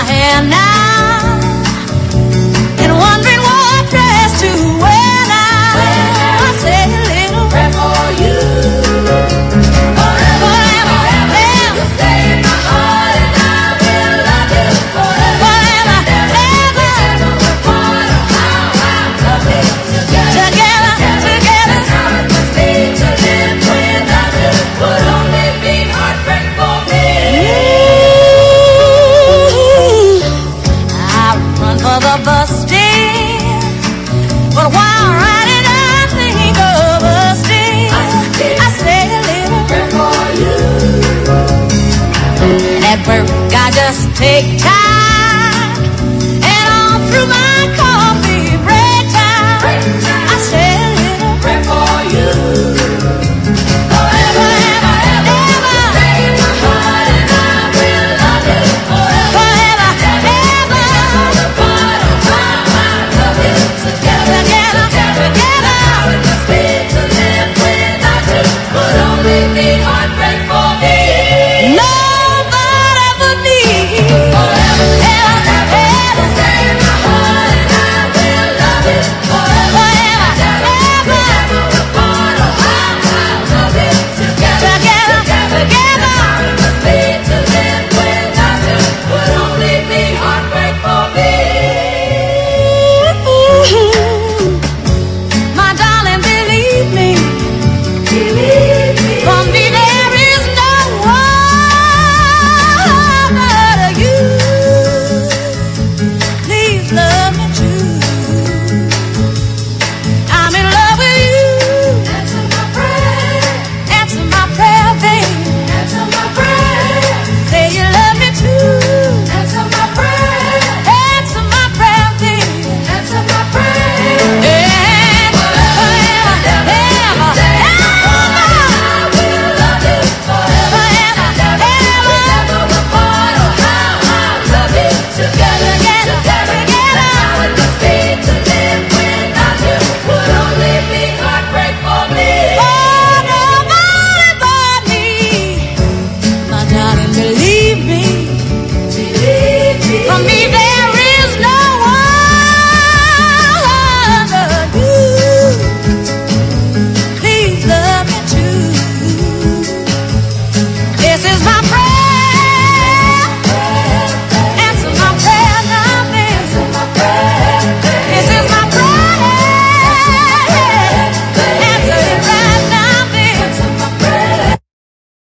my hand. of us, dear. But while riding, I think of us. I for you. At work, I just take time and all through my. with.